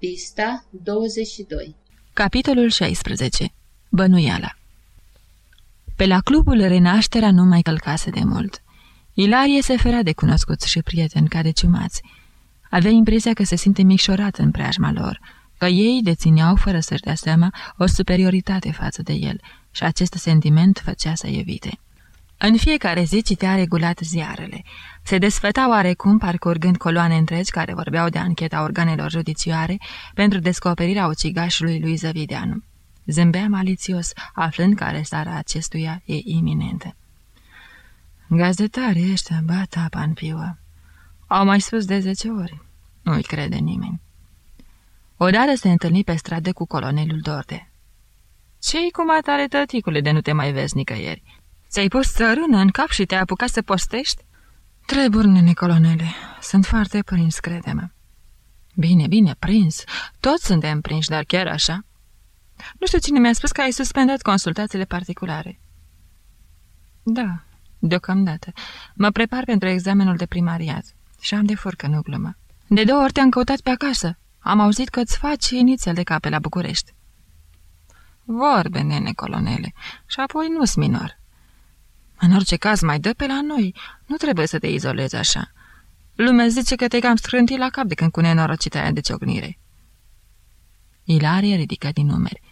Pista 22 Capitolul 16 Bănuiala Pe la clubul Renașterea nu mai călcase de mult. Ilarie se ferea de cunoscuți și prieteni ca de ciumați. Avea impresia că se simte micșorat în preajma lor, că ei dețineau, fără să-și dea seama, o superioritate față de el și acest sentiment făcea să evite. În fiecare zi citea regulat ziarele. Se desfăta oarecum parcurgând coloane întregi care vorbeau de ancheta organelor judiciare pentru descoperirea ucigașului lui Zăvideanu. Zâmbea malițios, aflând că arestarea acestuia e iminentă. Gazetarii ăștia bat apa în piuă. Au mai spus de zece ori. Nu-i crede nimeni. Odată se întâlni pe stradă cu colonelul Dorde. Ce-i cu matale tăticule de nu te mai vezi nicăieri? Ți-ai pus țărână în cap și te-ai apucat să postești? Treburi, nene colonele. Sunt foarte prins, crede-mă. Bine, bine, prins. Toți suntem prinși, dar chiar așa? Nu știu cine mi-a spus că ai suspendat consultațiile particulare. Da, deocamdată. Mă prepar pentru examenul de primariat și am de furcă, nu glumă. De două ori te-am căutat pe acasă. Am auzit că îți faci inițial de cape la București. Vorbe, nene colonele, și apoi nu-s minor. În orice caz, mai dă pe la noi. Nu trebuie să te izolezi așa. Lumea zice că te cam strânti la cap de când cu nenorocita aia de ciocnire. Ilarie ridică din numeri.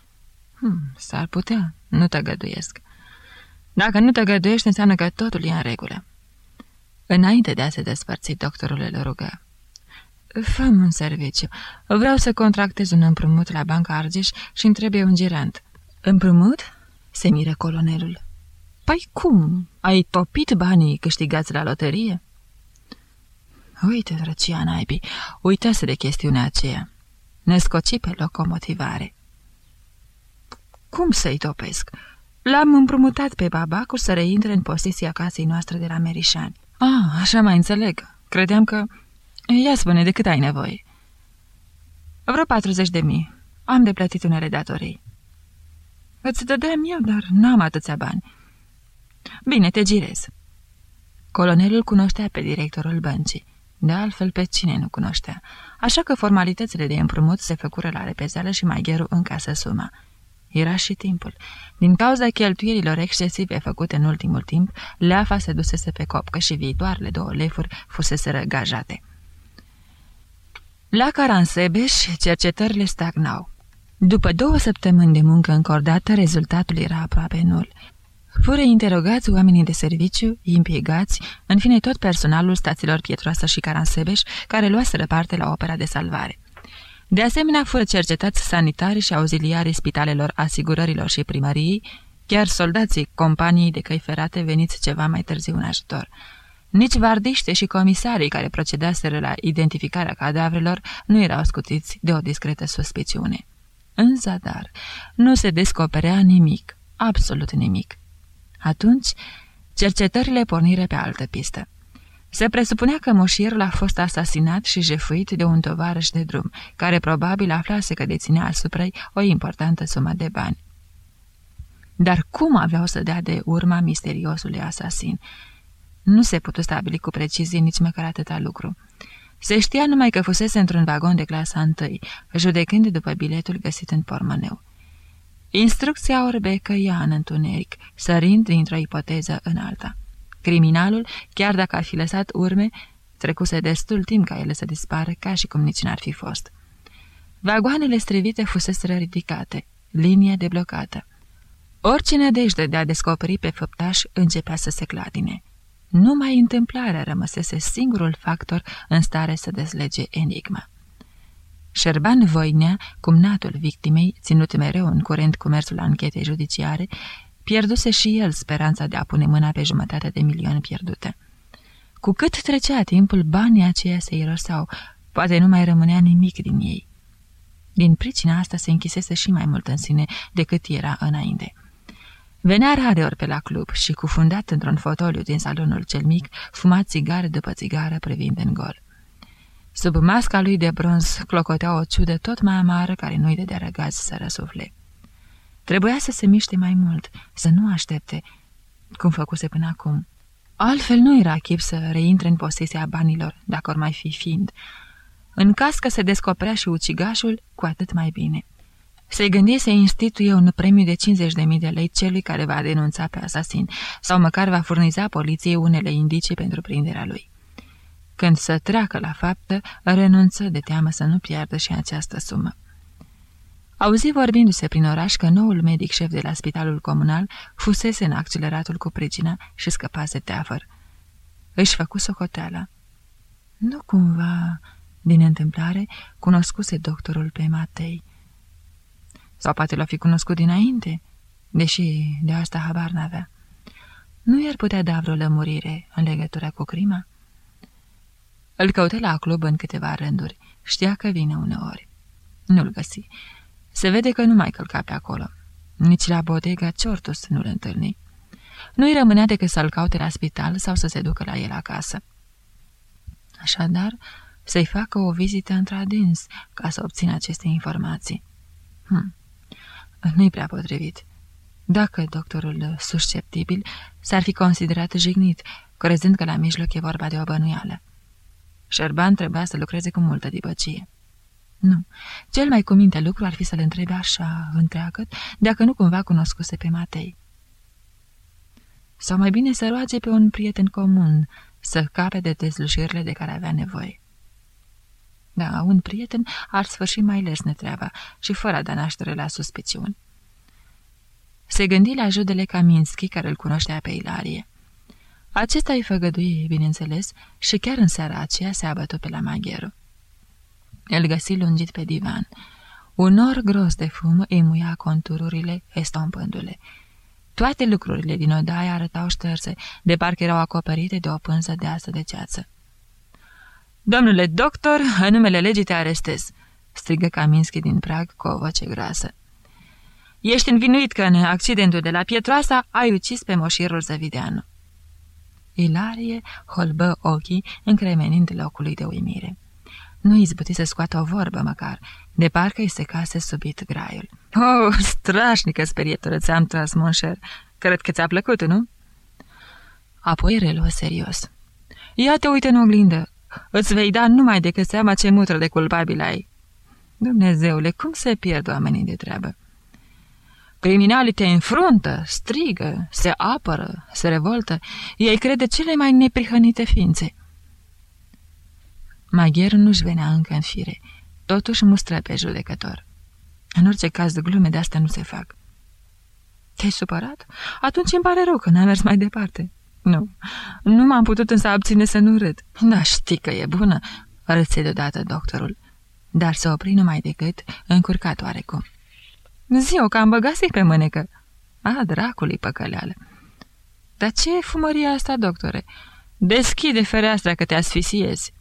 Hmm, s-ar putea. Nu te găduiesc. Dacă nu te găduiești, înseamnă că totul e în regulă. Înainte de a se despărți, doctorul îl rugă. fă un serviciu. Vreau să contractez un împrumut la Banca Argeș și îmi trebuie un girant. Împrumut? Se miră colonelul. Păi cum? Ai topit banii câștigați la loterie?" Uite, drăcia naibii, uitase de chestiunea aceea. Ne scoci pe locomotivare. Cum să-i topesc? L-am împrumutat pe babacu să reintre în posesia casei noastre de la Merișani. Ah, așa mai înțeleg. Credeam că... Ia spune, de cât ai nevoie? Vreo 40 de mii. Am de plătit unele datorii. Îți dădeam eu, dar n-am atâția bani. Bine, te girez." Colonelul cunoștea pe directorul băncii. De altfel, pe cine nu cunoștea. Așa că formalitățile de împrumut se făcură la repezeală și mai gheru încasă suma. Era și timpul. Din cauza cheltuielilor excesive făcute în ultimul timp, leafa se dusese pe copcă și viitoarele două lefuri fusese răgajate. La Caransebeș, cercetările stagnau. După două săptămâni de muncă încordată, rezultatul era aproape nul. Fură interogați oamenii de serviciu, impiegați, în fine tot personalul stațiilor Pietroasă și Caransebeș, care luaseră parte la opera de salvare. De asemenea, fură cercetați sanitari și auxiliarii spitalelor, asigurărilor și primăriei, chiar soldații companiei de căi ferate veniți ceva mai târziu în ajutor. Nici vardiște și comisarii care procedaseră la identificarea cadavrelor nu erau scutiți de o discretă suspiciune. În zadar, nu se descoperea nimic, absolut nimic. Atunci, cercetările pornire pe altă pistă. Se presupunea că moșierul a fost asasinat și jefuit de un tovarăș de drum, care probabil aflase că deținea asupra ei o importantă sumă de bani. Dar cum aveau să dea de urma misteriosului asasin? Nu se putu stabili cu precizie nici măcar atâta lucru. Se știa numai că fusese într-un vagon de clasa întâi, judecând după biletul găsit în pormăneu. Instrucția orbecă ea în întuneric, sărind dintr-o ipoteză în alta. Criminalul, chiar dacă ar fi lăsat urme, trecuse destul timp ca ele să dispară, ca și cum nici n-ar fi fost. Vagoanele strivite fusese ridicate, linia deblocată. Oricine dejde de a descoperi pe făptaș începea să se cladine. Numai întâmplarea rămăsese singurul factor în stare să dezlege enigma. Șerban Voinea, cumnatul victimei, ținut mereu în curent cu mersul anchetei judiciare, pierduse și el speranța de a pune mâna pe jumătate de milion pierdute. Cu cât trecea timpul, banii aceia se iroseau, poate nu mai rămânea nimic din ei. Din pricina asta se închisese și mai mult în sine decât era înainte. Venea rareori pe la club și, cufundat într-un fotoliu din salonul cel mic, fuma țigară după țigară privind în gol. Sub masca lui de bronz clocotea o ciudă tot mai amară care nu-i de răgaz să răsufle. Trebuia să se miște mai mult, să nu aștepte, cum făcuse până acum. Altfel nu era chip să reintre în posesia banilor, dacă or mai fi fiind. În caz că se descoperea și ucigașul, cu atât mai bine. Se gândi să instituie un premiu de 50.000 de lei celui care va denunța pe asasin, sau măcar va furniza poliției unele indicii pentru prinderea lui. Când să treacă la faptă, renunță de teamă să nu piardă și această sumă. Auzi vorbindu-se prin oraș că noul medic șef de la spitalul comunal fusese în acceleratul cu pricina și scăpase teafăr. Își făcu socoteala. Nu cumva, din întâmplare, cunoscuse doctorul pe Matei. Sau poate l-a fi cunoscut dinainte, deși de asta habar n-avea. Nu i-ar putea da vreo lămurire în legătură cu crima? Îl căută la club în câteva rânduri. Știa că vine uneori. Nu-l găsi. Se vede că nu mai călca pe acolo. Nici la bodega Ciortus nu-l întâlni. Nu-i rămânea decât să-l caute la spital sau să se ducă la el acasă. Așadar, să-i facă o vizită într-adins ca să obțină aceste informații. Hm. Nu-i prea potrivit. Dacă doctorul susceptibil s-ar fi considerat jignit, crezând că la mijloc e vorba de o bănuială. Șerban trebuia să lucreze cu multă dibăcie. Nu, cel mai cuminte lucru ar fi să-l întrebe așa, întreagăt, dacă nu cumva cunoscuse pe Matei. Sau mai bine să roage pe un prieten comun, să cape de dezlușirile de care avea nevoie. Da, un prieten ar sfârși mai lesne treaba și fără a da naștere la suspiciuni. Se gândi la judele Kaminski, care îl cunoștea pe Ilarie. Acesta îi făgădui, bineînțeles, și chiar în seara aceea se abătu pe la Magheru. El găsi lungit pe divan. Un nor gros de fum îi muia contururile, estompându-le. Toate lucrurile din odaie arătau șterse, de parcă erau acoperite de o pânză deasă de ceață. Domnule doctor, în numele legii te arestez!" strigă Kaminski din prag cu o voce grasă. Ești învinuit că în accidentul de la Pietroasa ai ucis pe moșirul Zăvideanu." Ilarie holbă ochii, încremenind locului de uimire. Nu izbuti să scoată o vorbă măcar, de parcă îi secase subit graiul. Oh, strașnică sperietură ți-am tras, monșer. Cred că ți-a plăcut, nu?" Apoi reluă serios. Ia te uite în oglindă. Îți vei da numai decât seama ce mutră de culpabil ai." Dumnezeule, cum se pierd oamenii de treabă? Criminalii te înfruntă, strigă, se apără, se revoltă. Ei crede cele mai neprihănite ființe. Magher nu-și venea încă în fire. Totuși mustră pe judecător. În orice caz, glume de asta nu se fac. Te-ai supărat? Atunci îmi pare rău că n-am mers mai departe. Nu, nu m-am putut însă abține să nu râd. Da, știi că e bună, râse deodată doctorul. Dar să opri numai decât încurcat oarecum. Zi-o că am băgat pe mânecă. A, dracului păcăleală. Dar ce e fumăria asta, doctore? Deschide fereastra că te asfisiezi.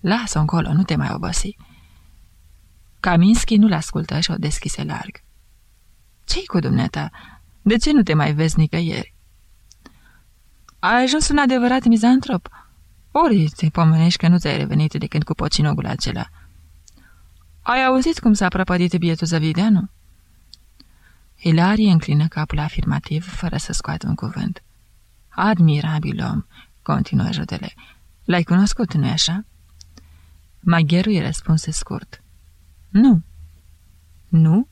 Lasă-o încolo, nu te mai obosi. Kaminski nu-l ascultă și o deschise larg. Ce-i cu dumneata? De ce nu te mai vezi nicăieri? Ai ajuns un adevărat mizantrop. Ori te pomenești că nu ți-ai revenit de când cu pocinogul acela. Ai auzit cum s-a prăpădit bietul Zăvideanu?" Hilarie înclină capul afirmativ, fără să scoată un cuvânt. Admirabil om," continuă judele. L-ai cunoscut, nu-i așa?" Magheru îi răspunse scurt. Nu." Nu?"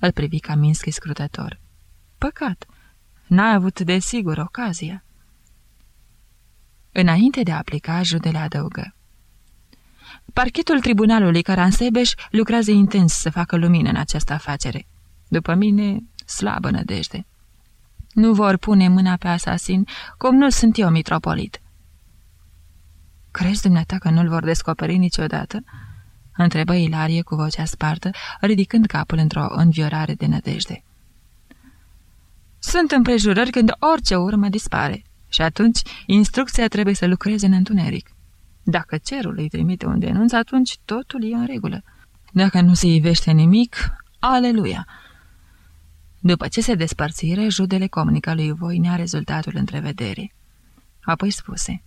îl privi Kaminski scrutător. Păcat. N-ai avut, desigur, ocazia." Înainte de a aplica, judele adăugă. Parchetul tribunalului Caransebeș lucrează intens să facă lumină în această afacere. După mine, slabă nădejde. Nu vor pune mâna pe asasin, cum nu sunt eu mitropolit. Crezi, dumneata, că nu-l vor descoperi niciodată?" întrebă Ilarie cu vocea spartă, ridicând capul într-o înviorare de nădejde. Sunt împrejurări când orice urmă dispare și atunci instrucția trebuie să lucreze în întuneric. Dacă cerul îi trimite un denunț, atunci totul e în regulă. Dacă nu se ivește nimic, aleluia! După ce se despărțire, judele comunica lui Voinea rezultatul întrevederii. Apoi spuse,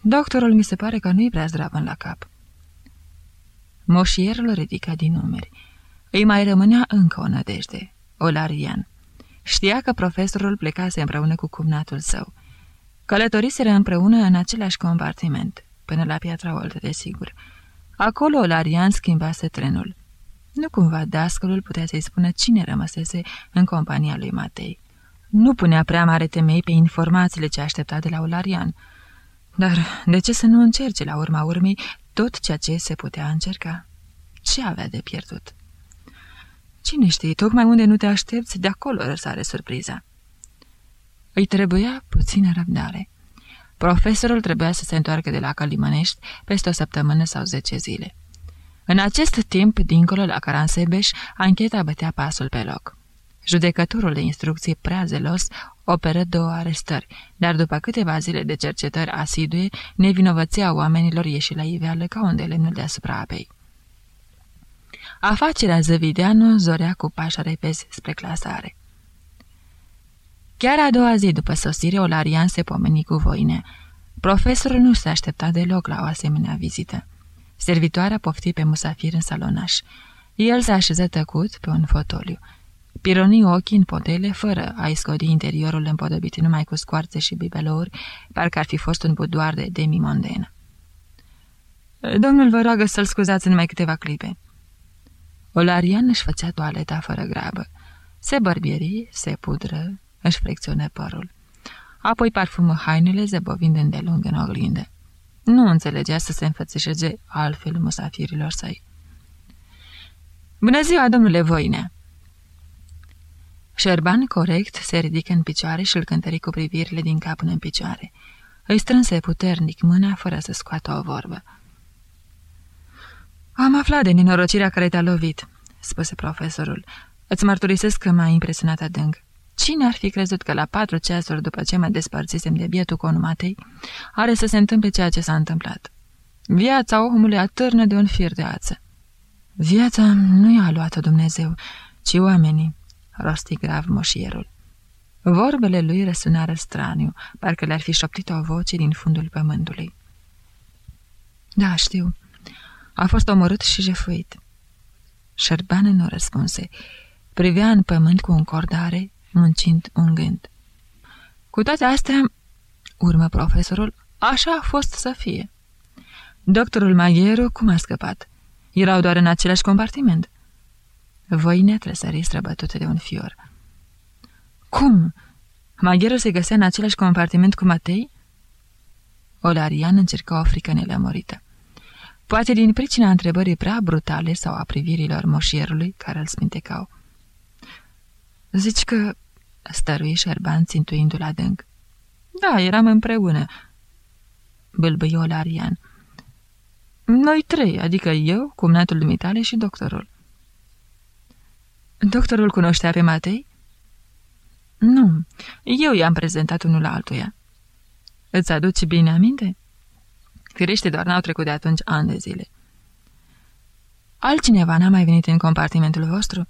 Doctorul mi se pare că nu-i prea zdravă la cap. Moșierul ridica din numeri. Îi mai rămânea încă o nădejde, Olarian. Știa că profesorul plecase împreună cu cumnatul său. Călătoriseră împreună în același compartiment. până la Piatra Oltă, desigur. Acolo Larian schimbase trenul. Nu cumva dascălul putea să-i spună cine rămăsese în compania lui Matei. Nu punea prea mare temei pe informațiile ce aștepta de la Olarian. Dar de ce să nu încerce la urma urmei tot ceea ce se putea încerca? Ce avea de pierdut? Cine știe, tocmai unde nu te aștepți, de acolo răsare surpriza. Îi trebuia puțină răbdare. Profesorul trebuia să se întoarcă de la Călimănești peste o săptămână sau zece zile. În acest timp, dincolo la Caransebeș, ancheta bătea pasul pe loc. Judecătorul de instrucție prea zelos operă două arestări, dar după câteva zile de cercetări asidue, nevinovăția oamenilor ieși la iveală ca un de lemnul deasupra apei. Afacerea Zăvideanu zorea cu pași repezi spre clasare. Chiar a doua zi după sosire, Olarian se pomeni cu voine. Profesorul nu se aștepta deloc la o asemenea vizită. Servitoarea pofti pe musafir în salonaș. El se așeză tăcut pe un fotoliu. Pironi ochii în podele, fără a-i scodi interiorul împodobit numai cu scoarțe și bibelouri, parcă ar fi fost un budoar de demi-mondenă. Domnul vă roagă să-l scuzați în mai câteva clipe." Olarian își făcea toaleta fără grabă. Se bărbieri, se pudră, își flecționă părul. Apoi parfumă hainele zăbovind îndelung în oglindă. Nu înțelegea să se înfățișeze altfel musafirilor săi. Bună ziua, domnule Voine!" Șerban, corect, se ridică în picioare și îl cântări cu privirile din cap până în picioare. Îi strânse puternic mâna fără să scoată o vorbă. Am aflat de nenorocirea care te-a lovit," spuse profesorul. Îți mărturisesc că m-a impresionat adânc. Cine ar fi crezut că la patru ceasuri după ce mă despărțisem de bietul conumatei, are să se întâmple ceea ce s-a întâmplat? Viața omului atârnă de un fir de ață. Viața nu i-a luat Dumnezeu, ci oamenii, rosti grav moșierul. Vorbele lui răsunară straniu, parcă le-ar fi șoptit o voce din fundul pământului. Da, știu. A fost omorât și jefuit. Șerbană nu răspunse. Privea în pământ cu încordare, muncind un gând. Cu toate astea, urmă profesorul, așa a fost să fie. Doctorul Maghiero cum a scăpat? Erau doar în același compartiment. Voine trăsări străbătute de un fior. Cum? Maghiero se găsea în același compartiment cu Matei? Olarian încerca o frică nelămurită. Poate din pricina întrebării prea brutale sau a privirilor moșierului care îl spintecau. Zici că stărui Șerban țintuindu-l adânc. Da, eram împreună, bâlbâie Olarian. Noi trei, adică eu, cumnatul dumitale și doctorul. Doctorul cunoștea pe Matei? Nu, eu i-am prezentat unul la altuia. Îți aduci bine aminte? Firește, doar n-au trecut de atunci ani de zile. Altcineva n-a mai venit în compartimentul vostru?"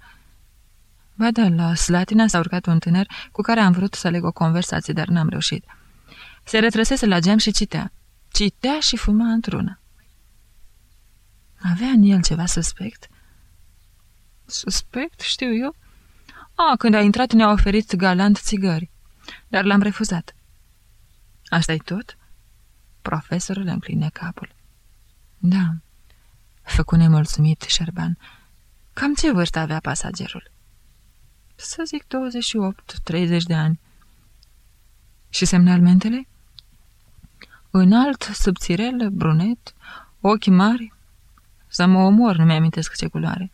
Ba da, la Slatina s-a urcat un tânăr cu care am vrut să leg o conversație, dar n-am reușit. Se retrăsese la geam și citea. Citea și fuma într-una. Avea în el ceva suspect? Suspect, știu eu. A, când a intrat ne-a oferit galant țigări, dar l-am refuzat. Asta-i tot? Profesorul încline capul. Da, făcu nemulțumit Șerban. Cam ce vârstă avea pasagerul? Să zic 28-30 de ani. Și semnalmentele? Înalt, subțirel, brunet, ochi mari. Să mă omor, nu mi-amintesc ce culoare.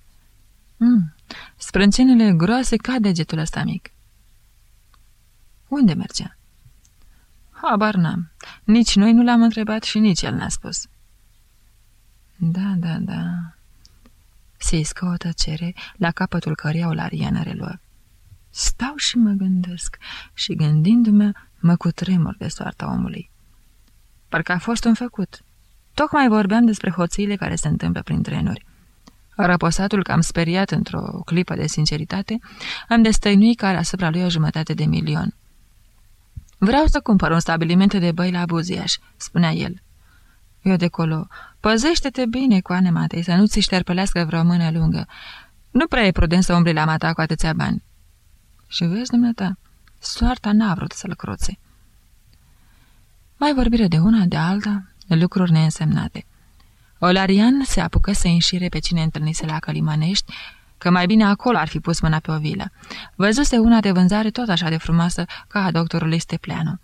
Mm, sprâncenele groase ca degetul ăsta mic. Unde mergea? Habar n-am. Nici noi nu l-am întrebat și nici el n-a spus. Da, da, da. Se iscă o tăcere, la capătul căreia o lariană reluă. Stau și mă gândesc și gândindu-mă mă cutremur de soarta omului. Parcă a fost un făcut. Tocmai vorbeam despre hoțiile care se întâmplă prin trenuri. Răposatul cam speriat într-o clipă de sinceritate, am destăinuit care asupra lui o jumătate de milion. Vreau să cumpăr un stabiliment de băi la Buziaș, spunea el. Eu de colo, păzește-te bine, cu anematei, să nu ți șterpălească vreo mână lungă. Nu prea e prudent să umbli la mata cu atâția bani. Și vezi, dumneata, soarta n-a vrut să-l croțe. Mai vorbire de una, de alta, lucruri neînsemnate. Olarian se apucă să înșire pe cine întâlnise la Călimănești, că mai bine acolo ar fi pus mâna pe o vilă. Văzuse una de vânzare tot așa de frumoasă ca a doctorului Stepleanu.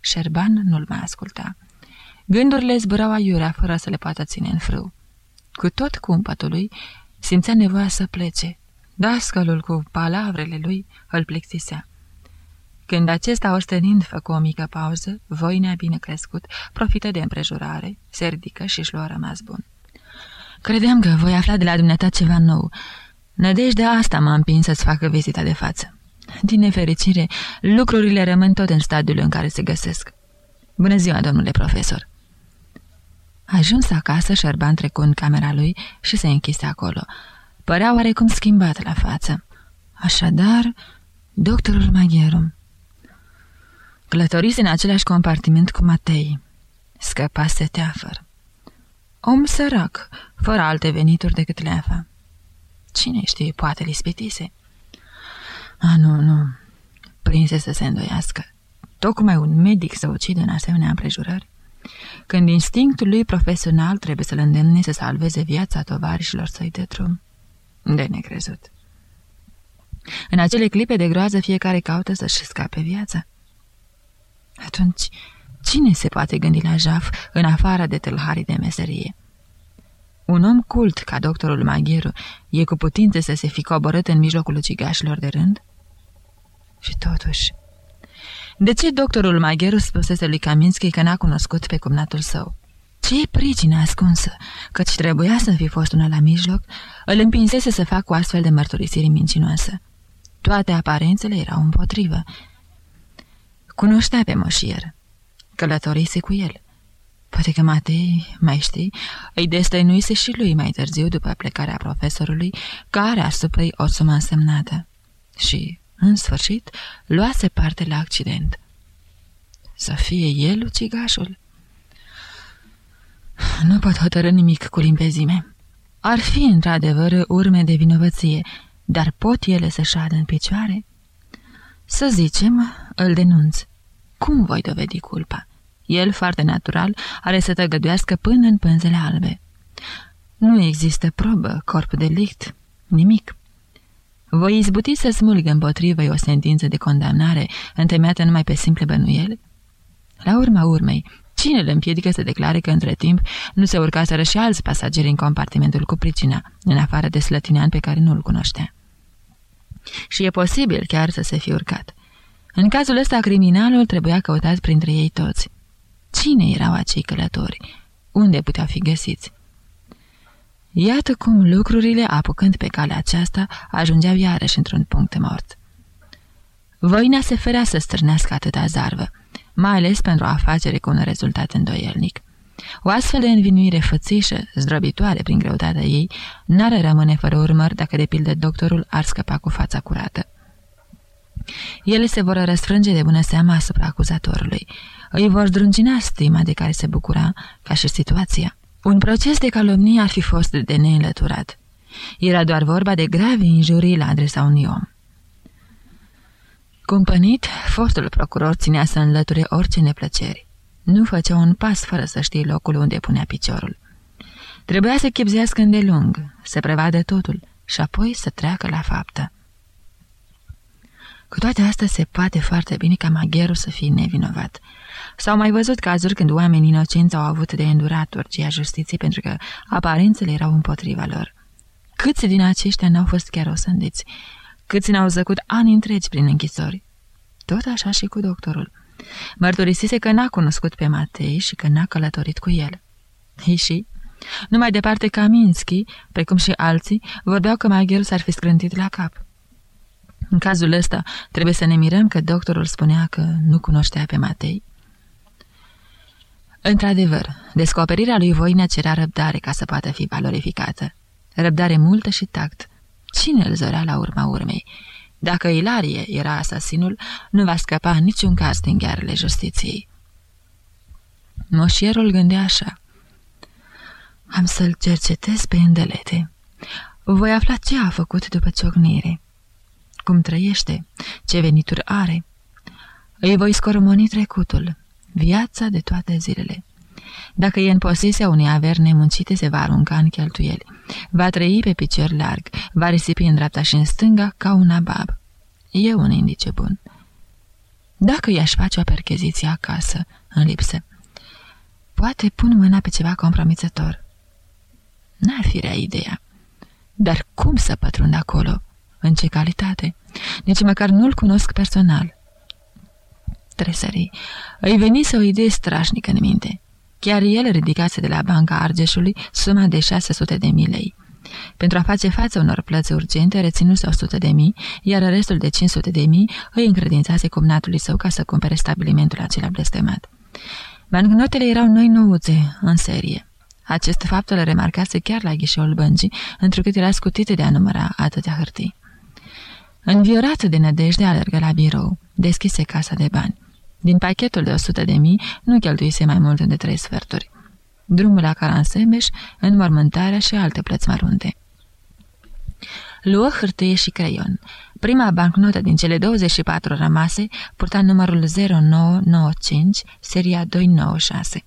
Șerban nu-l mai asculta. Gândurile zburau aiurea fără să le poată ține în frâu. Cu tot cumpătul simțea nevoia să plece. Dascălul cu palavrele lui îl plictisea. Când acesta, ostenind, făcu o mică pauză, voinea bine crescut, profită de împrejurare, se ridică și își lua rămas bun. Credeam că voi afla de la dumneata ceva nou. Nădejdea asta m-a împins să-ți facă vizita de față. Din nefericire, lucrurile rămân tot în stadiul în care se găsesc. Bună ziua, domnule profesor! Ajuns acasă, Șerban trecu în camera lui și se închise acolo. Părea oarecum schimbat la față. Așadar, doctorul Magherum. Clătorise în același compartiment cu Matei. Scăpase teafăr. Om sărac, fără alte venituri decât leafa. Cine știe, poate lispitise. A, nu, nu. Prinse să se îndoiască. Tocmai un medic să ucide în asemenea împrejurări? Când instinctul lui profesional trebuie să-l îndemne să salveze viața tovarășilor săi de drum. De necrezut. În acele clipe de groază fiecare caută să-și scape viața. Atunci, cine se poate gândi la jaf în afară de tâlharii de meserie? Un om cult ca doctorul Magheru e cu putință să se fi coborât în mijlocul ucigașilor de rând? Și totuși... De ce doctorul Magheru spusese lui Kaminski că n-a cunoscut pe cumnatul său? Ce e pricina ascunsă? Căci trebuia să fi fost una la mijloc, îl împinsese să facă o astfel de mărturisire mincinoasă. Toate aparențele erau împotrivă. Cunoștea pe moșier. Călătorise cu el. Poate că Matei, mai știi, îi destăinuise și lui mai târziu după plecarea profesorului, care asupra o sumă însemnată. Și, în sfârșit, luase parte la accident. Să fie el ucigașul? Nu pot hotărâ nimic cu limpezime. Ar fi, într-adevăr, urme de vinovăție, dar pot ele să șadă în picioare? Să zicem, îl denunț. Cum voi dovedi culpa? El, foarte natural, are să tăgăduiască până în pânzele albe. Nu există probă, corp delict, nimic. Voi izbuti să smulgă împotrivă o sentință de condamnare întemeiată numai pe simple bănuiele? La urma urmei, cine îl împiedică să declare că între timp nu se urcaseră și alți pasageri în compartimentul cu pricina, în afară de slătinean pe care nu-l cunoștea? Și e posibil chiar să se fi urcat. În cazul ăsta, criminalul trebuia căutat printre ei toți. Cine erau acei călători? Unde puteau fi găsiți? Iată cum lucrurile, apucând pe calea aceasta, ajungeau iarăși într-un punct mort. Voina se ferea să strânească atâta zarvă, mai ales pentru o afacere cu un rezultat îndoielnic. O astfel de învinuire fățișă, zdrobitoare prin greutatea ei, n-ar rămâne fără urmări dacă de pildă doctorul ar scăpa cu fața curată. Ele se vor răsfrânge de bună seama asupra acuzatorului. Îi vor zdrângina stima de care se bucura, ca și situația. Un proces de calomnie ar fi fost de neînlăturat. Era doar vorba de grave injurii la adresa unui om. Cumpănit, fostul procuror ținea să înlăture orice neplăceri. Nu făcea un pas fără să știe locul unde punea piciorul. Trebuia să chipzească îndelung, să prevadă totul și apoi să treacă la faptă. Cu toate astea se poate foarte bine ca magherul să fie nevinovat. S-au mai văzut cazuri când oamenii inocenți au avut de îndurat urgia justiției pentru că aparențele erau împotriva lor. Câți din aceștia n-au fost chiar osândiți? Câți n-au zăcut ani întregi prin închisori? Tot așa și cu doctorul. Mărturisise că n-a cunoscut pe Matei și că n-a călătorit cu el. Ei și? Numai departe Kaminski, precum și alții, vorbeau că magherul s-ar fi scrântit la cap. În cazul ăsta, trebuie să ne mirăm că doctorul spunea că nu cunoștea pe Matei. Într-adevăr, descoperirea lui Voina cerea răbdare ca să poată fi valorificată. Răbdare multă și tact. Cine îl zorea la urma urmei? Dacă Ilarie era asasinul, nu va scăpa în niciun caz din ghearele justiției. Moșierul gândea așa. Am să-l cercetez pe îndelete. Voi afla ce a făcut după ciocnire cum trăiește, ce venituri are. Îi voi scormoni trecutul, viața de toate zilele. Dacă e în posesia unei averi nemuncite, se va arunca în cheltuieli. Va trăi pe picior larg, va risipi în dreapta și în stânga ca un abab. E un indice bun. Dacă i-aș face o percheziție acasă, în lipsă, poate pun mâna pe ceva compromițător. N-ar fi rea ideea. Dar cum să pătrund acolo? În ce calitate? Nici măcar nu-l cunosc personal. Tresării. Îi venise o idee strașnică în minte. Chiar el ridicase de la Banca Argeșului suma de 600 de mii lei. Pentru a face față unor plăți urgente, reținuse 100 de mii, iar restul de 500 de mii îi încredințase cumnatului său ca să cumpere stabilimentul acela blestemat. Bancnotele erau noi nouțe, în serie. Acest fapt îl remarcase chiar la ghișeul băncii, întrucât era scutit de a număra atâtea hârtii. Înviorat de nădejde, alergă la birou. Deschise casa de bani. Din pachetul de 100 de mii, nu cheltuise mai mult de trei sferturi. Drumul la Caransebeș, înmormântarea și alte plăți mărunte. Luă hârtie și creion. Prima bancnotă din cele 24 rămase purta numărul 0995, seria 296.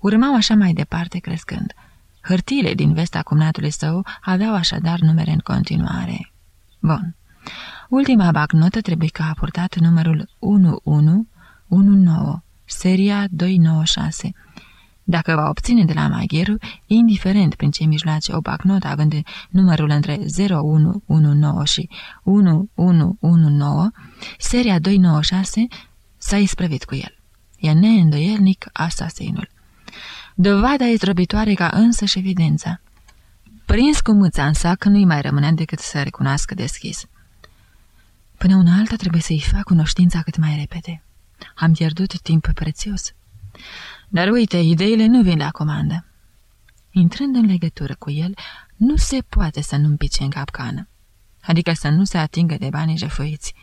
Urmau așa mai departe crescând. Hârtiile din vesta cumnatului său aveau așadar numere în continuare. Bun. Ultima bancnotă trebuie că a purtat numărul 1119, seria 296. Dacă va obține de la Magheru, indiferent prin ce mijloace o bacnotă având numărul între 0119 și 1119, seria 296 s-a isprăvit cu el. E neîndoielnic asasinul. Dovada e zdrobitoare ca însă și evidența. Prins cu mâța în sac, nu-i mai rămânea decât să recunoască deschis. Până una alta trebuie să-i fac cunoștința cât mai repede. Am pierdut timp prețios. Dar uite, ideile nu vin la comandă. Intrând în legătură cu el, nu se poate să nu-mi pice în capcană. Adică să nu se atingă de banii jefuiți.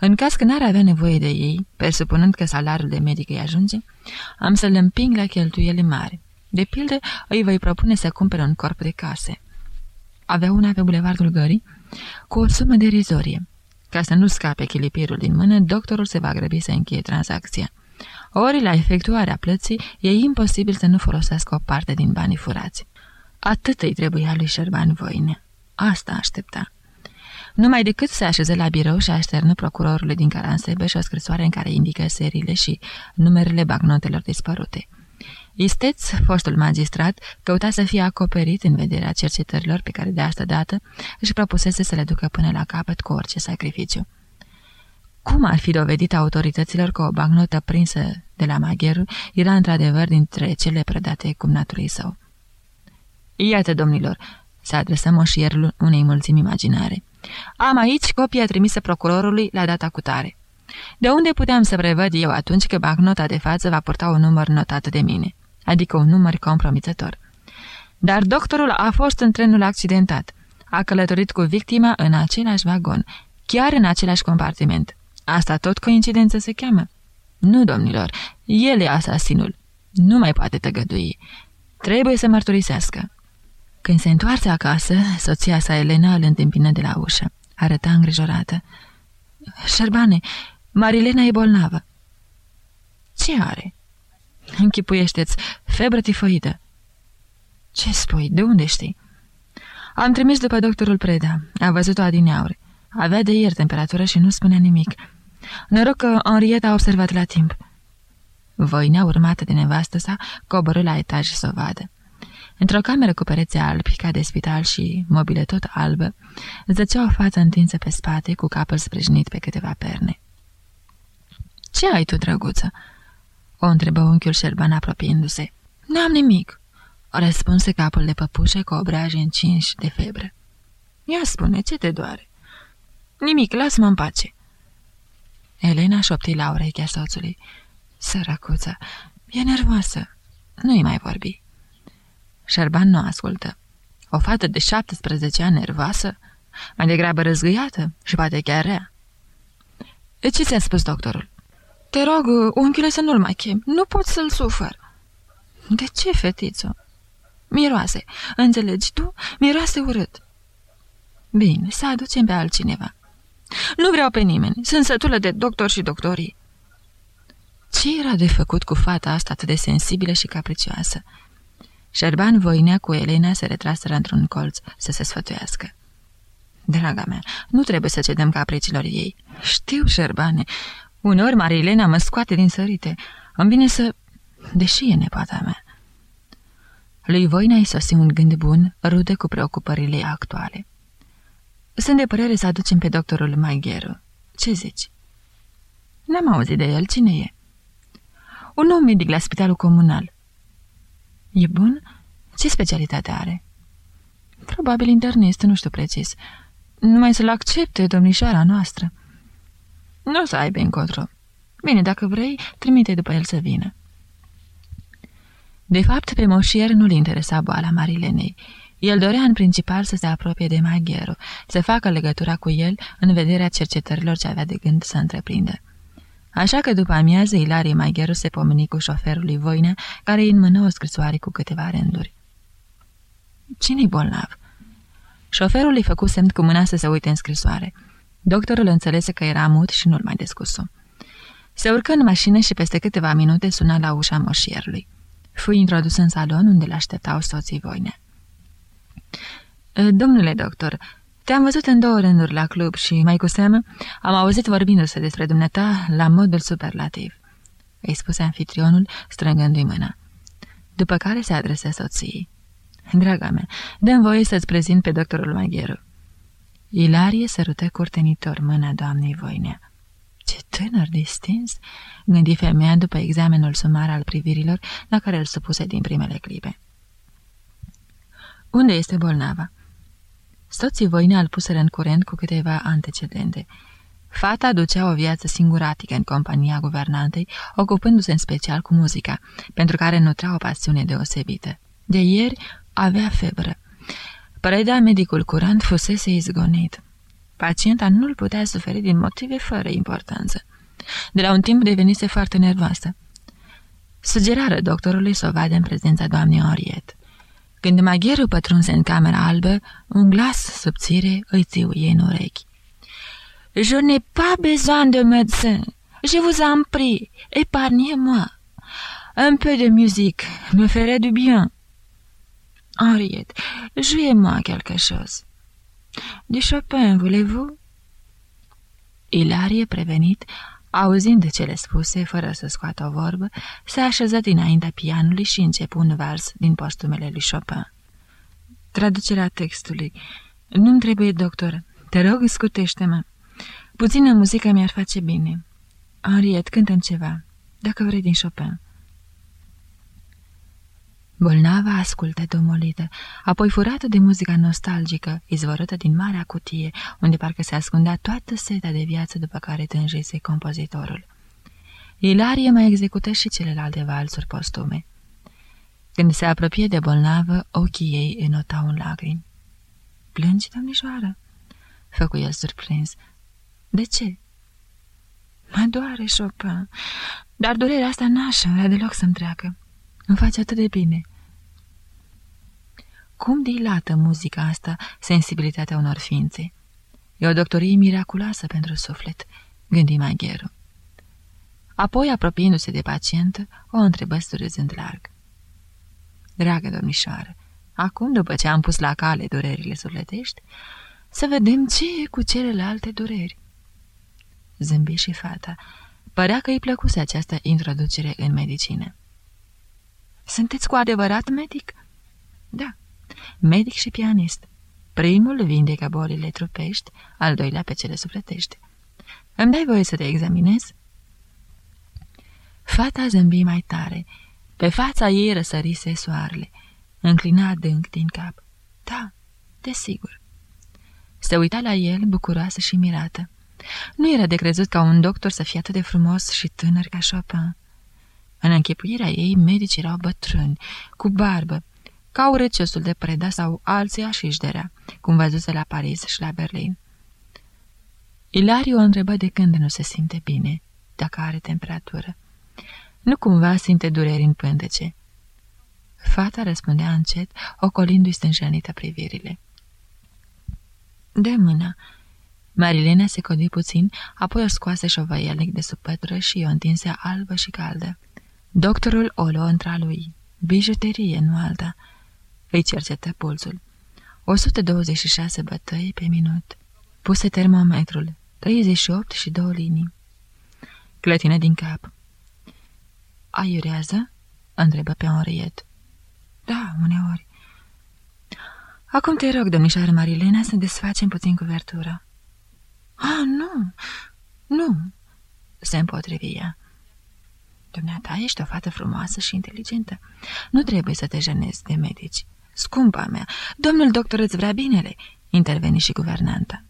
În caz că n-ar avea nevoie de ei, presupunând că salariul de medic îi ajunge, am să-l împing la cheltuieli mari. De pildă, îi voi propune să cumpere un corp de case. Avea una pe bulevardul Gării, cu o sumă derizorie. Ca să nu scape chilipirul din mână, doctorul se va grăbi să încheie tranzacția. Ori, la efectuarea plății, e imposibil să nu folosească o parte din banii furați. Atât îi trebuia lui Șerban Voine. Asta aștepta. Numai decât se așeze la birou și așternă procurorului din Caransebeș și o scrisoare în care indică seriile și numerele bagnotelor dispărute. Isteț, fostul magistrat, căuta să fie acoperit în vederea cercetărilor pe care de asta dată își propusese să le ducă până la capăt cu orice sacrificiu. Cum ar fi dovedit autorităților că o bagnotă prinsă de la Magheru era într-adevăr dintre cele predate cumnatului său? Iată, domnilor, se adresă moșierul unei mulțimi imaginare. Am aici copia trimisă procurorului la data cutare. De unde puteam să prevăd eu atunci că bancnota de față va purta un număr notat de mine, adică un număr compromițător? Dar doctorul a fost în trenul accidentat. A călătorit cu victima în același vagon, chiar în același compartiment. Asta tot coincidență se cheamă? Nu, domnilor, el e asasinul. Nu mai poate tăgădui. Trebuie să mărturisească. Când se întoarce acasă, soția sa Elena îl întâmpină de la ușă. Arăta îngrijorată. Șerbane, Marilena e bolnavă." Ce are?" Închipuiește-ți, febră tifoidă." Ce spui? De unde știi?" Am trimis după doctorul Preda. A văzut-o adineauri. Avea de ieri temperatură și nu spunea nimic. Noroc că Henrietta a observat la timp. Voinea urmată de nevastă sa coborâ la etaj să o vadă. Într-o cameră cu pereți albi, ca de spital și mobile tot albă, zăcea o față întinsă pe spate, cu capul sprijinit pe câteva perne. Ce ai tu, drăguță?" O întrebă unchiul Șerban apropiindu-se. N-am nimic," răspunse capul de păpușe cu obraje încinși de febră. Ia spune, ce te doare?" Nimic, lasă-mă în pace." Elena șopti la urechea soțului. Sărăcuță, e nervoasă. Nu-i mai vorbi. Șerban nu ascultă. O fată de 17 ani nervoasă? Mai degrabă răzgâiată și poate chiar rea. De ce ți-a spus doctorul? Te rog, unchiule, să nu-l mai chem. Nu pot să-l sufăr. De ce, fetițo? Miroase. Înțelegi tu? Miroase urât. Bine, să aducem pe altcineva. Nu vreau pe nimeni. Sunt sătulă de doctor și doctorii. Ce era de făcut cu fata asta atât de sensibilă și capricioasă? Șerban voinea cu Elena se retraseră într-un colț să se sfătuiască. Draga mea, nu trebuie să cedăm capricilor ei. Știu, Șerbane, uneori Marilena mă scoate din sărite. Îmi vine să... Deși e nepoata mea. Lui Voina îi sosi un gând bun, rude cu preocupările actuale. Sunt de părere să aducem pe doctorul Maigheru. Ce zici? N-am auzit de el. Cine e? Un om medic la spitalul comunal. E bun? Ce specialitate are? Probabil internist, nu știu precis. Numai să-l accepte domnișoara noastră. Nu o să aibă încotro. Bine, dacă vrei, trimite după el să vină. De fapt, pe moșier nu-l interesa boala Marilenei. El dorea în principal să se apropie de Maghiero, să facă legătura cu el în vederea cercetărilor ce avea de gând să întreprindă. Așa că după amiază, Ilarie Maghiero se pomeni cu șoferul lui Voinea, care îi înmână o scrisoare cu câteva rânduri. Cine-i bolnav?" Șoferul îi făcu semn cu mâna să se uite în scrisoare. Doctorul înțelese că era mut și nu-l mai descusu. Se urcă în mașină și peste câteva minute sună la ușa moșierului. Fu introdus în salon unde l-așteptau soții voine. Domnule doctor, te-am văzut în două rânduri la club și, mai cu seamă, am auzit vorbindu-se despre dumneata la modul superlativ. Îi spuse anfitrionul, strângându-i mâna. După care se adresă soției. Draga mea, dăm voie să-ți prezint pe doctorul Magheru. Ilarie sărută curtenitor mâna doamnei Voinea. Ce tânăr distins!" gândi femeia după examenul sumar al privirilor la care îl supuse din primele clipe. Unde este bolnava?" Soții Voinea îl puseră în curent cu câteva antecedente. Fata ducea o viață singuratică în compania guvernantei, ocupându-se în special cu muzica, pentru care nutrea o pasiune deosebită. De ieri avea febră. Preda medicul curant fusese izgonit. Pacienta nu-l putea suferi din motive fără importanță. De la un timp devenise foarte nervoasă. Sugerară doctorului să o vadă în prezența doamnei Oriet. Când magherul pătrunse în camera albă, un glas subțire îi țiuie în urechi. Je n'ai pas besoin de médecin. Je vous en prie, épargnez-moi. Un peu de musique me ferait du bien. Henriette, jouez-moi quelque chose. Du Chopin, voulez-vous? Ilarie, prevenit, auzind cele spuse, fără să scoată o vorbă, se așeză dinaintea pianului și începu un vers din postumele lui Chopin. Traducerea textului. Nu-mi trebuie, doctor. Te rog, scutește-mă. Puțină muzică mi-ar face bine. Henriette, cântăm ceva, dacă vrei din Chopin. Bolnava ascultă domolită, apoi furată de muzica nostalgică, izvorâtă din marea cutie, unde parcă se ascundea toată seta de viață după care tânjise compozitorul. Ilarie mai execută și celelalte valsuri postume. Când se apropie de bolnavă, ochii ei înotau în lacrimi. Plângi, domnișoară?" făcu el surprins. De ce?" Mă doare, Chopin, dar durerea asta n-așa vrea deloc să-mi treacă. Îmi face atât de bine. Cum dilată muzica asta sensibilitatea unor ființe? E o doctorie miraculoasă pentru suflet, gândi Magheru. Apoi, apropiindu-se de pacient, o întrebă surâzând larg. Dragă domnișoară, acum, după ce am pus la cale durerile sufletești, să vedem ce e cu celelalte dureri. Zâmbi și fata. Părea că îi plăcuse această introducere în medicină. Sunteți cu adevărat medic?" Da, medic și pianist. Primul vindecă bolile trupești, al doilea pe cele sufletești. Îmi dai voie să te examinez?" Fata zâmbi mai tare. Pe fața ei răsărise soarele. Înclina adânc din cap. Da, desigur. Se uita la el, bucuroasă și mirată. Nu era de crezut ca un doctor să fie atât de frumos și tânăr ca Chopin. În închipuirea ei, medicii erau bătrâni, cu barbă, ca urăciosul de preda sau alții așișderea, cum văzuse la Paris și la Berlin. Ilariu o întrebă de când nu se simte bine, dacă are temperatură. Nu cumva simte dureri în pântece. Fata răspundea încet, ocolindu-i stânjenită privirile. De mână. Marilena se codi puțin, apoi o scoase șovăielnic de sub pătră și o întinse albă și caldă. Doctorul o luă între lui. Bijuterie, nu alta. Îi cercetă pulsul. 126 bătăi pe minut. Puse termometrul. 38 și două linii. Clătine din cap. Aiurează? Întrebă pe Henriet. Da, uneori. Acum te rog, domnișoară Marilena, să desfacem puțin cuvertura. Ah, nu, nu, se împotrivi ea. Dumneata, ești o fată frumoasă și inteligentă. Nu trebuie să te jenezi de medici. Scumpa mea, domnul doctor îți vrea binele, interveni și guvernanta.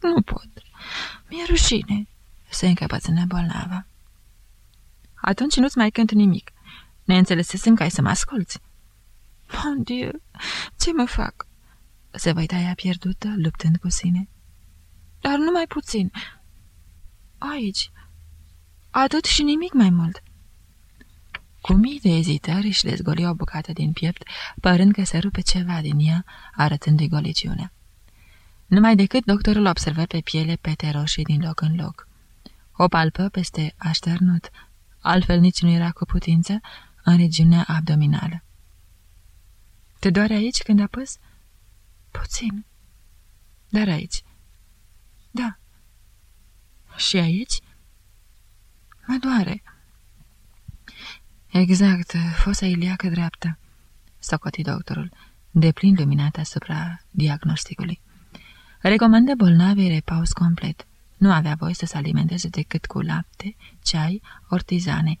Nu pot. Mi-e rușine, se încăpățână bolnava. Atunci nu-ți mai cânt nimic. Ne înțelesesem că ai să mă asculți. Mon Dieu, ce mă fac? Se voi ea pierdută, luptând cu sine. Dar numai puțin. Aici. Atât și nimic mai mult. Cu mii de ezitări și dezgoli o bucată din piept, părând că se rupe ceva din ea, arătând-i goliciunea. Numai decât doctorul observă pe piele pete roșii din loc în loc. O palpă peste așternut, altfel nici nu era cu putință, în regiunea abdominală. Te doare aici când apăs? Puțin. Dar aici. Da. Și aici? Mă doare. Exact, fosa iliacă dreaptă, socoti doctorul, de plin luminat asupra diagnosticului. Recomandă bolnavii repaus complet. Nu avea voie să se alimenteze decât cu lapte, ceai, ortizane.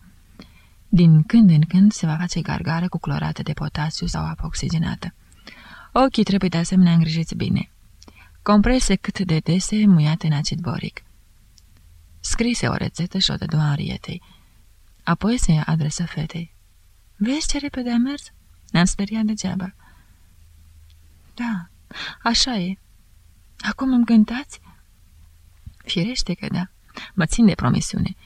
Din când în când se va face gargară cu clorată de potasiu sau apă oxigenată. Ochii trebuie de asemenea îngrijiți bine. Comprese cât de dese muiate în acid boric. Scrise o rețetă și o dădu Arietei. Apoi se adresă fetei. Vezi ce repede a mers? Ne-am speriat degeaba. Da, așa e. Acum îmi cântați? Firește că da. Mă țin de promisiune.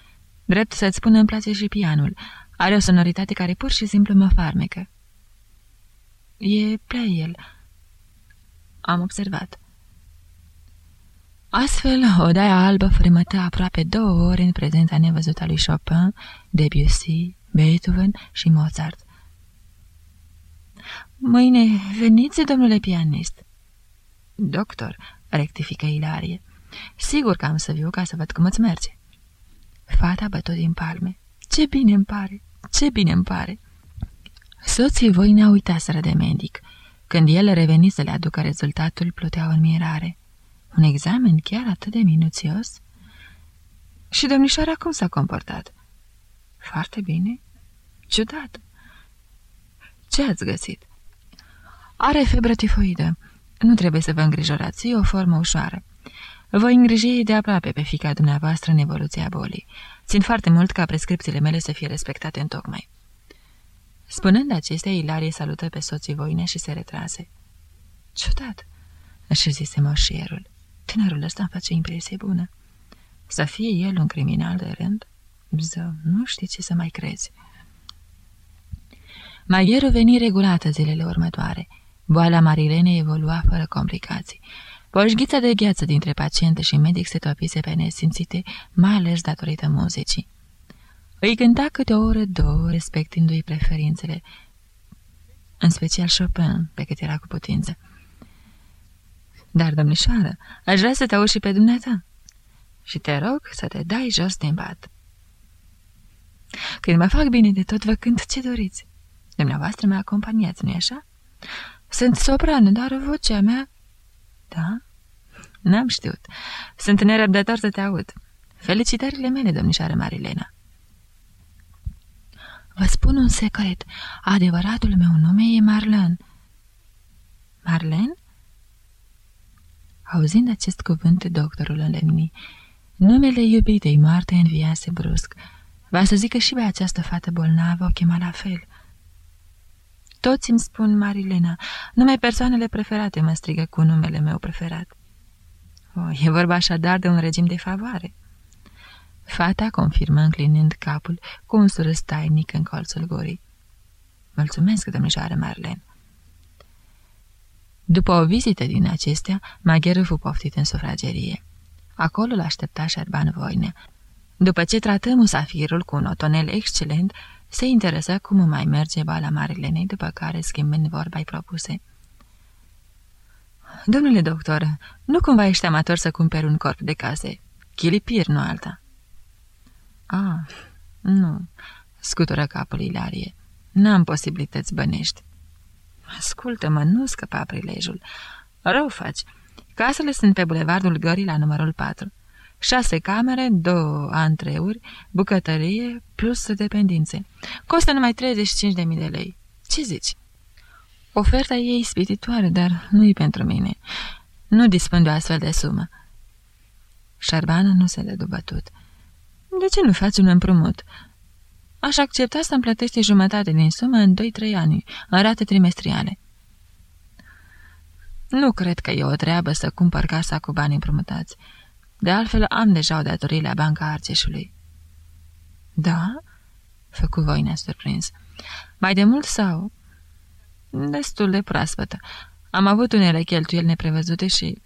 Drept să-ți spun îmi place și pianul. Are o sonoritate care pur și simplu mă farmecă. E Pleyel. Am observat. Astfel, odaia albă fremătă aproape două ore în prezența nevăzută a lui Chopin, Debussy, Beethoven și Mozart. Mâine veniți, domnule pianist. Doctor, rectifică Ilarie. Sigur că am să viu ca să văd cum îți merge. Fata bătu din palme. Ce bine îmi pare, ce bine îmi pare. Soții voi ne-au uitaseră de medic. Când el reveni să le aducă rezultatul, pluteau în mirare. Un examen chiar atât de minuțios? Și domnișoara cum s-a comportat? Foarte bine. Ciudat. Ce ați găsit? Are febră tifoidă. Nu trebuie să vă îngrijorați, e o formă ușoară. Voi îngriji de aproape pe fica dumneavoastră în evoluția bolii. Țin foarte mult ca prescripțiile mele să fie respectate în tocmai. Spunând acestea, Ilarie salută pe soții voine și se retrase. Ciudat, își zise moșierul. Tânărul ăsta îmi face impresie bună. Să fie el un criminal de rând? Zău, nu știi ce să mai crezi. Magheru veni regulată zilele următoare. Boala Marilene evolua fără complicații. Poșghița de gheață dintre paciente și medic se topise pe nesimțite, mai ales datorită muzicii. Îi cânta câte o oră, două, respectându-i preferințele, în special Chopin, pe cât era cu putință. Dar, domnișoară, aș vrea să te auzi și pe dumneata. Și te rog să te dai jos din pat. Când mă fac bine de tot, vă cânt ce doriți. Dumneavoastră mă acompaniați, nu-i așa? Sunt soprană, dar vocea mea... Da? N-am știut. Sunt nerăbdător să te aud. Felicitările mele, domnișoară Marilena. Vă spun un secret. Adevăratul meu nume e Marlen. Marlen? Auzind acest cuvânt, doctorul înlemni. Numele iubitei moarte înviase brusc. Va să zică și pe această fată bolnavă o chema la fel. Toți îmi spun Marilena, numai persoanele preferate mă strigă cu numele meu preferat. O, e vorba așadar de un regim de favoare. Fata confirmă înclinând capul cu un surâs tainic în colțul gurii. Mulțumesc, domnișoară Marlen. După o vizită din acestea, Magheru fu poftit în sufragerie. Acolo l-aștepta Șerban Voine. După ce trată musafirul cu un otonel excelent, se interesă cum mai merge bala Marilene, după care, schimbând vorba, i propuse. Domnule doctor, nu cumva ești amator să cumperi un corp de case? Chilipir, nu alta." Ah, nu," scutură capul Ilarie. N-am posibilități bănești." Ascultă-mă, nu scăpa prilejul. Rău faci. Casele sunt pe bulevardul Gării la numărul 4. Șase camere, două antreuri, bucătărie, plus dependințe. Costă numai 35.000 de lei. Ce zici? Oferta e ispititoare, dar nu-i pentru mine. Nu dispun de o astfel de sumă. Șarbană nu se dă bătut. De ce nu faci un împrumut? Aș accepta să-mi plătești jumătate din sumă în 2-3 ani, în rate trimestriale. Nu cred că e o treabă să cumpăr casa cu bani împrumutați. De altfel, am deja o datorie la Banca Arceșului. Da? Făcu voina surprins. Mai de mult sau? Destul de proaspătă. Am avut unele cheltuieli neprevăzute și...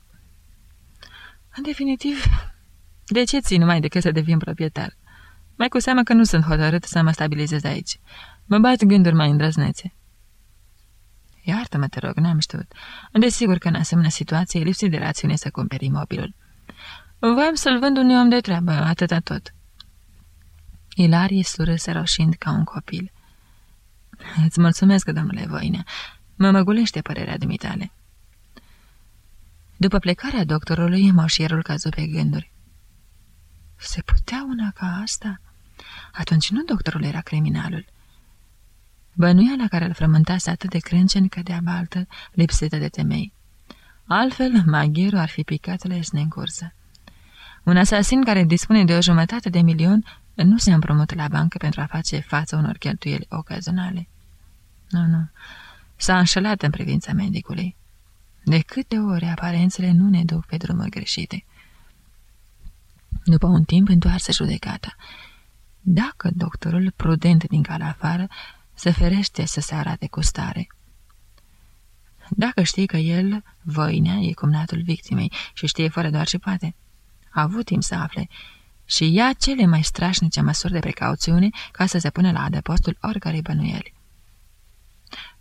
În definitiv, de ce țin numai decât să devin proprietar? Mai cu seamă că nu sunt hotărât să mă stabilizez aici. Mă bat gânduri mai îndrăznețe. Iartă-mă, te rog, n-am știut. Desigur că în asemenea situație lipsit de rațiune să cumperi imobilul. Voiam să-l vând unui om de treabă, atâta tot. Ilarie surâse roșind ca un copil. Îți mulțumesc, domnule Voine. Mă măgulește părerea dumitale. După plecarea doctorului, moșierul căzu pe gânduri. Se putea una ca asta? Atunci nu doctorul era criminalul. Bănuiala care îl frământase atât de crâncen cădea baltă, lipsită de temei. Altfel, magherul ar fi picat lesne în cursă. Un asasin care dispune de o jumătate de milion nu se împrumută la bancă pentru a face față unor cheltuieli ocazionale. Nu, nu. S-a înșelat în privința medicului. De câte ori aparențele nu ne duc pe drumuri greșite. După un timp întoarse judecata. Dacă doctorul, prudent din calea afară, se ferește să se arate cu stare. Dacă știi că el, voinea, e cumnatul victimei și știe fără doar ce poate, a avut timp să afle și ia cele mai strașnice măsuri de precauțiune ca să se pună la adăpostul oricărei bănuieli.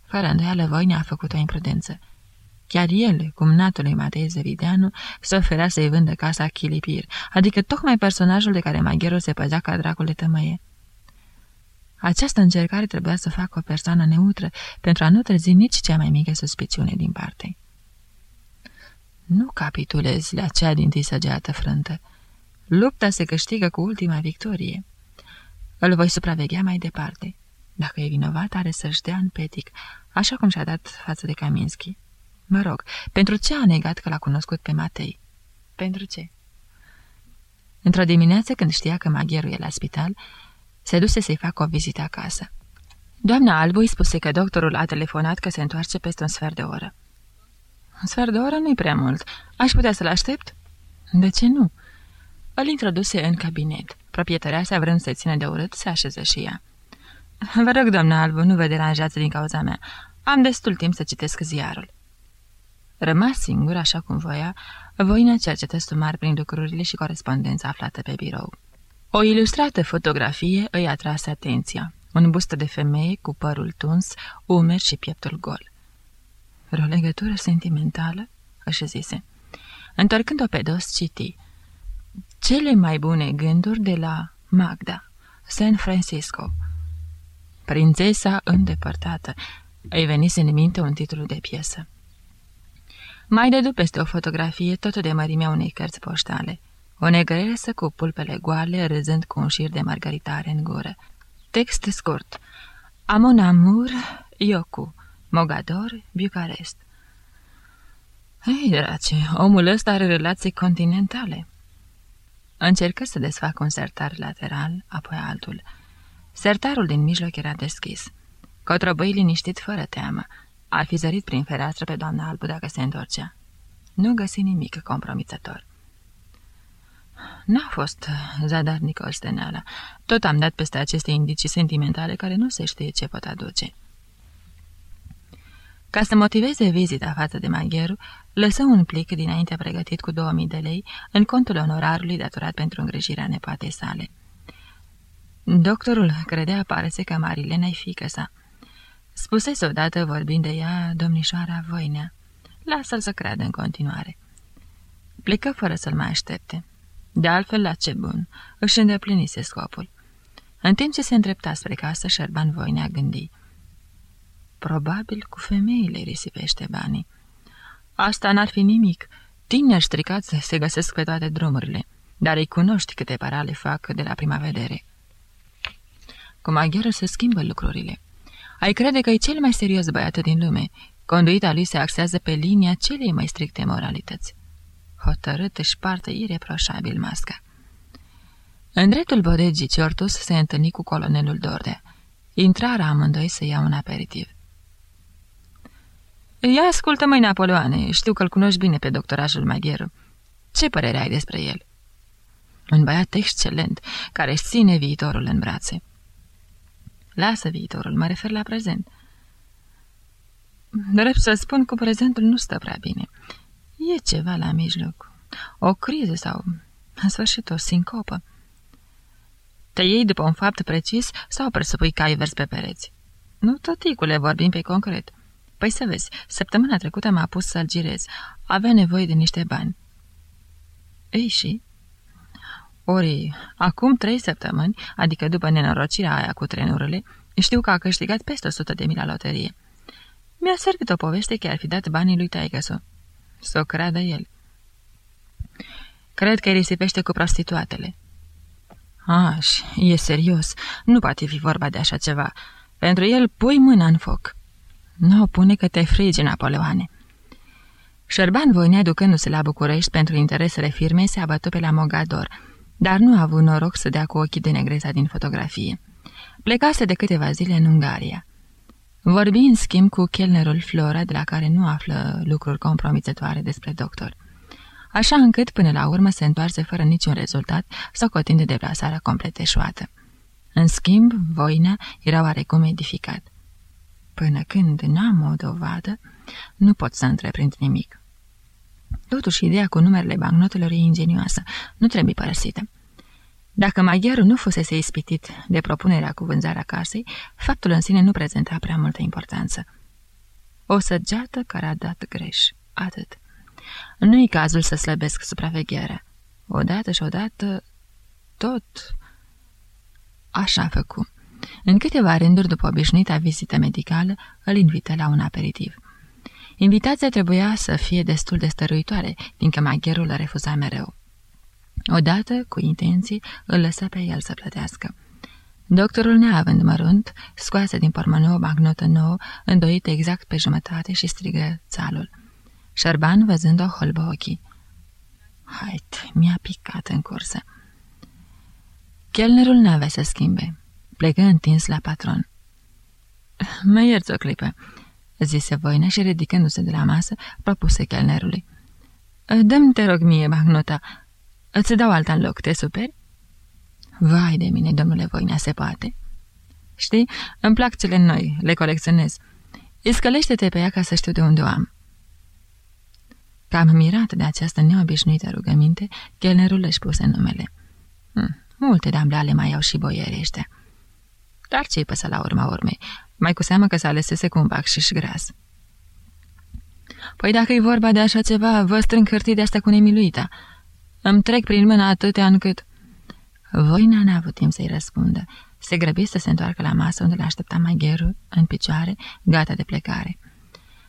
Fără îndoială, voinea a făcut o imprudență. Chiar el, cumnatul lui Matei Zevideanu, se oferea să-i vândă casa Chilipir, adică tocmai personajul de care magherul se păzea ca dracul de tămâie. Această încercare trebuia să facă o persoană neutră pentru a nu trezi nici cea mai mică suspiciune din parte. Nu capitulezi la cea din tâi săgeată frântă. Lupta se câștigă cu ultima victorie. Îl voi supraveghea mai departe. Dacă e vinovat, are să-și dea în petic, așa cum și-a dat față de Kaminski. Mă rog, pentru ce a negat că l-a cunoscut pe Matei? Pentru ce? Într-o dimineață, când știa că magherul e la spital, se duse să-i facă o vizită acasă. Doamna Albu îi spuse că doctorul a telefonat că se întoarce peste un sfert de oră. Un sfert de oră nu-i prea mult. Aș putea să-l aștept? De ce nu? Îl introduse în cabinet. Proprietărea sa, vrând să țină de urât, se așeză și ea. Vă rog, doamna Albu, nu vă deranjați din cauza mea. Am destul timp să citesc ziarul. Rămas singur, așa cum voia, voina cercetă sumar prin lucrurile și corespondența aflată pe birou. O ilustrată fotografie îi atrase atenția. Un bust de femeie cu părul tuns, umeri și pieptul gol. Vreo legătură sentimentală? își zise. Întorcând-o pe dos, citi. Cele mai bune gânduri de la Magda, San Francisco. Prințesa îndepărtată. Îi venise în minte un titlu de piesă. Mai dedu peste o fotografie tot de mărimea unei cărți poștale. O negresă cu pulpele goale, râzând cu un șir de margaritare în gură. Text scurt. Amon Amur, Iocu, Mogador, Bucarest. Ei, drace, omul ăsta are relații continentale. Încercă să desfacă un sertar lateral, apoi altul. Sertarul din mijloc era deschis. Cotrobăi liniștit fără teamă. Ar fi zărit prin fereastră pe doamna Albu dacă se întorcea. Nu găsi nimic compromițător. N-a fost zadarnică osteneala. Tot am dat peste aceste indicii sentimentale care nu se știe ce pot aduce. Ca să motiveze vizita față de Magheru, lăsă un plic dinainte pregătit cu 2000 de lei în contul onorarului datorat pentru îngrijirea nepoatei sale. Doctorul credea, parese că Marilena e fică sa. Spusese odată, vorbind de ea, domnișoara Voinea. Lasă-l să creadă în continuare. Plecă fără să-l mai aștepte. De altfel, la ce bun, își îndeplinise scopul. În timp ce se îndrepta spre casă, Șerban Voinea gândi. Probabil cu femeile risipește banii. Asta n-ar fi nimic. Tineri stricați se găsesc pe toate drumurile, dar îi cunoști câte parale fac de la prima vedere. Cu maghiară se schimbă lucrurile. Ai crede că e cel mai serios băiat din lume. Conduita lui se axează pe linia celei mai stricte moralități. Hotărât își poartă ireproșabil masca. În dreptul bodegii Ciortus se întâlni cu colonelul Dordea. Intrarea amândoi să ia un aperitiv. Ia ascultă mai Napoleoane, știu că-l cunoști bine pe doctorajul Magheru. Ce părere ai despre el? Un băiat excelent, care își ține viitorul în brațe. Lasă viitorul, mă refer la prezent. Drept să spun că prezentul nu stă prea bine. E ceva la mijloc. O criză sau, în sfârșit, o sincopă. Te iei după un fapt precis sau presupui că ai vers pe pereți? Nu, toticule, vorbim pe concret. Păi să vezi, săptămâna trecută m-a pus să-l girez. Avea nevoie de niște bani. Ei și? Ori, acum trei săptămâni, adică după nenorocirea aia cu trenurile, știu că a câștigat peste 100 de mii la loterie. Mi-a servit o poveste că ar fi dat banii lui Taigăsu. Să o creadă el. Cred că îi risipește cu prostituatele. Aș, e serios. Nu poate fi vorba de așa ceva. Pentru el pui mâna în foc. Nu o pune că te frigi, Napoleoane. Șerban Voinea, ducându-se la București pentru interesele firmei, se abătu pe la Mogador, dar nu a avut noroc să dea cu ochii de negreza din fotografie. Plecase de câteva zile în Ungaria. Vorbi în schimb cu chelnerul Flora, de la care nu află lucruri compromițătoare despre doctor. Așa încât, până la urmă, se întoarse fără niciun rezultat, socotind de deplasarea complet eșuată. În schimb, voina era oarecum edificat. Până când n-am o dovadă, nu pot să întreprind nimic. Totuși, ideea cu numerele bancnotelor e ingenioasă, nu trebuie părăsită. Dacă maghiarul nu fusese ispitit de propunerea cu vânzarea casei, faptul în sine nu prezenta prea multă importanță. O săgeată care a dat greș. Atât. Nu-i cazul să slăbesc supravegherea. Odată și odată, tot așa făcu. În câteva rânduri după obișnuita vizită medicală, îl invită la un aperitiv. Invitația trebuia să fie destul de stăruitoare, fiindcă magherul refuza mereu. Odată, cu intenții, îl lăsa pe el să plătească. Doctorul, neavând mărunt, scoase din pormănou o bagnotă nouă, îndoită exact pe jumătate și strigă țalul. Șerban, văzând-o, holbă ochii. Hait, mi-a picat în cursă. Chelnerul n-avea să schimbe. Plecă întins la patron. Mă ierți o clipă, zise Voina și ridicându-se de la masă, propuse chelnerului. Dăm te rog mie bagnota. Îți dau alta în loc, te superi? Vai de mine, domnule Voina, se poate. Știi, îmi plac cele noi, le colecționez. Iscălește-te pe ea ca să știu de unde o am. Cam mirat de această neobișnuită rugăminte, chelnerul își puse numele. Hm, multe damblale mai au și boierii ăștia. Dar ce-i păsă la urma urmei? Mai cu seamă că s-a alesese cu un bac și gras. Păi dacă e vorba de așa ceva, vă strâng hârtii de asta cu nemiluita. Îmi trec prin mână atâtea încât... Voina n-a avut timp să-i răspundă. Se grăbi să se întoarcă la masă unde l-aștepta Magheru, în picioare, gata de plecare.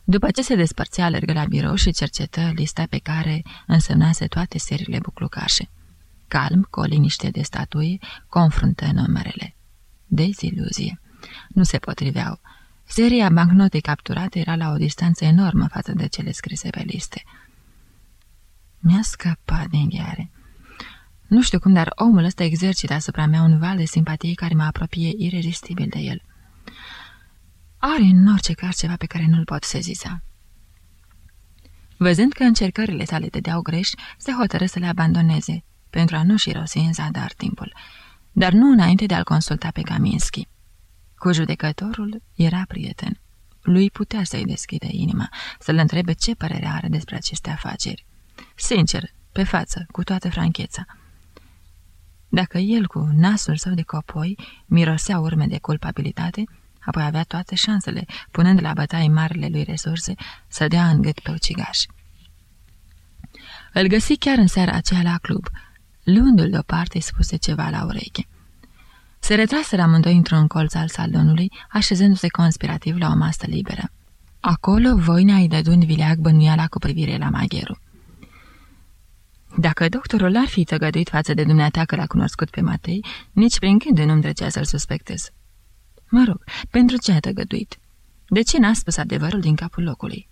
După ce se despărțea, alergă la birou și cercetă lista pe care însemnase toate seriile buclucașe. Calm, cu o liniște de statuie, confruntă numerele deziluzie. Nu se potriveau. Seria bancnotei capturate era la o distanță enormă față de cele scrise pe liste. Mi-a scăpat din gheare. Nu știu cum, dar omul ăsta exercită asupra mea un val de simpatie care mă apropie irezistibil de el. Are în orice caz ceva pe care nu-l pot seziza. Văzând că încercările sale deau greș, se hotără să le abandoneze, pentru a nu-și rosi în zadar timpul dar nu înainte de a-l consulta pe Kaminski. Cu judecătorul era prieten. lui putea să-i deschide inima, să-l întrebe ce părere are despre aceste afaceri. Sincer, pe față, cu toată francheța. Dacă el, cu nasul său de copoi, mirosea urme de culpabilitate, apoi avea toate șansele, punând la bătaie marile lui resurse, să dea în gât pe ucigaș. Îl găsi chiar în seara aceea la club. Luându-l deoparte, îi spuse ceva la ureche. Se retraseră amândoi într-un colț al salonului, așezându-se conspirativ la o masă liberă. Acolo, voinea îi dădu în vileag bănuiala cu privire la magheru. Dacă doctorul ar fi tăgăduit față de dumneata că l-a cunoscut pe Matei, nici prin când nu-mi trecea să-l suspectez. Mă rog, pentru ce a tăgăduit? De ce n-a spus adevărul din capul locului?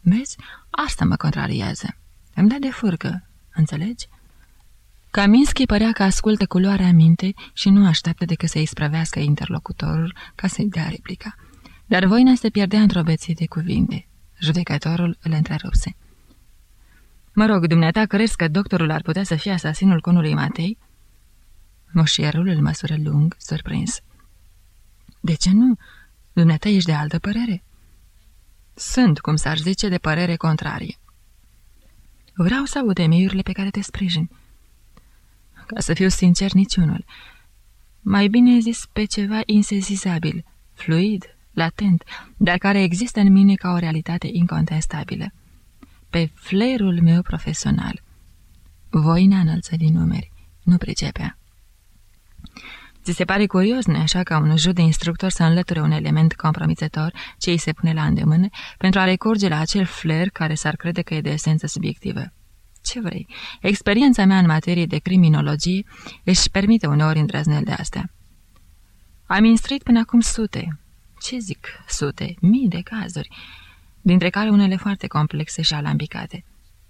Vezi, asta mă contrariază. Îmi dă de furcă, înțelegi? Kaminski părea că ascultă cu luarea minte și nu așteaptă decât să-i spravească interlocutorul ca să-i dea replica. Dar voina se pierdea într-o beție de cuvinte. Judecătorul îl întrerupse. Mă rog, dumneata, crezi că doctorul ar putea să fie asasinul conului Matei?" Moșierul îl măsură lung, surprins. De ce nu? Dumneata ești de altă părere?" Sunt, cum s-ar zice, de părere contrarie." Vreau să aud temeiurile pe care te sprijini." Ca să fiu sincer, niciunul. Mai bine zis pe ceva insezizabil, fluid, latent, dar care există în mine ca o realitate incontestabilă. Pe flerul meu profesional. Voina înălță din numeri, nu pricepea. Ți se pare curios, nu așa, ca un jud de instructor să înlăture un element compromițător ce îi se pune la îndemână pentru a recurge la acel flair care s-ar crede că e de esență subiectivă. Ce vrei? Experiența mea în materie de criminologie își permite uneori îndrăznel de astea. Am instruit până acum sute, ce zic sute, mii de cazuri, dintre care unele foarte complexe și alambicate.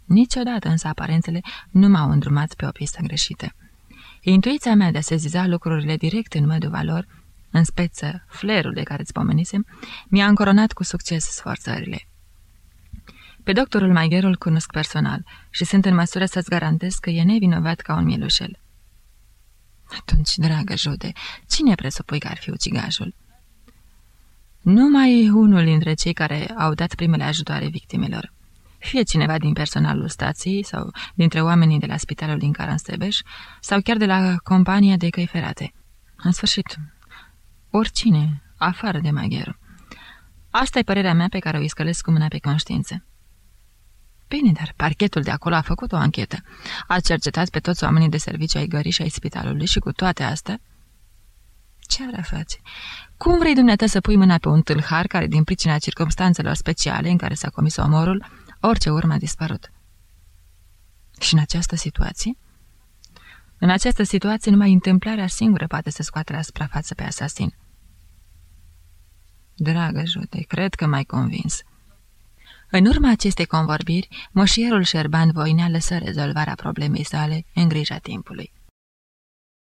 Niciodată însă aparențele nu m-au îndrumat pe o pistă greșită. Intuiția mea de a seziza lucrurile direct în mădul valor, în speță flerul de care îți pomenisem, mi-a încoronat cu succes sforțările. Pe doctorul Maigherul cunosc personal și sunt în măsură să-ți garantez că e nevinovat ca un mielușel. Atunci, dragă Jude, cine presupui că ar fi ucigajul? Numai unul dintre cei care au dat primele ajutoare victimelor. Fie cineva din personalul stației sau dintre oamenii de la spitalul din Caranstebeș sau chiar de la compania de căi ferate. În sfârșit, oricine, afară de Magheru. Asta e părerea mea pe care o iscălesc cu mâna pe conștiință. Bine, dar parchetul de acolo a făcut o anchetă. A cercetat pe toți oamenii de serviciu ai gării și ai spitalului și cu toate astea... Ce ar face? Cum vrei dumneata să pui mâna pe un tâlhar care, din pricina circumstanțelor speciale în care s-a comis omorul, orice urmă a dispărut? Și în această situație? În această situație, numai întâmplarea singură poate să scoată la suprafață pe asasin. Dragă Jute, cred că m-ai convins. În urma acestei convorbiri, moșierul Șerban Voinea lăsă rezolvarea problemei sale în grija timpului.